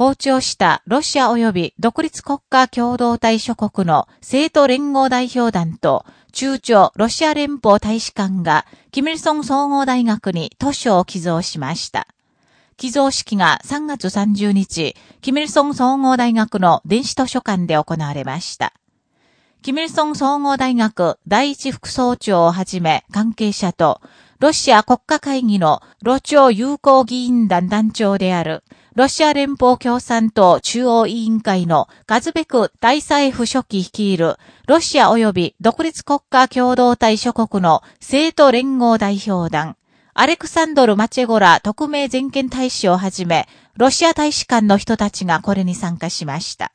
訪朝したロシア及び独立国家共同体諸国の政党連合代表団と中朝ロシア連邦大使館が、キミルソン総合大学に図書を寄贈しました。寄贈式が3月30日、キミルソン総合大学の電子図書館で行われました。キミルソン総合大学第一副総長をはじめ関係者と、ロシア国家会議のロ朝友好議員団団長である、ロシア連邦共産党中央委員会のガズベク大裁府書記率いる、ロシア及び独立国家共同体諸国の政党連合代表団、アレクサンドル・マチェゴラ特命全権大使をはじめ、ロシア大使館の人たちがこれに参加しました。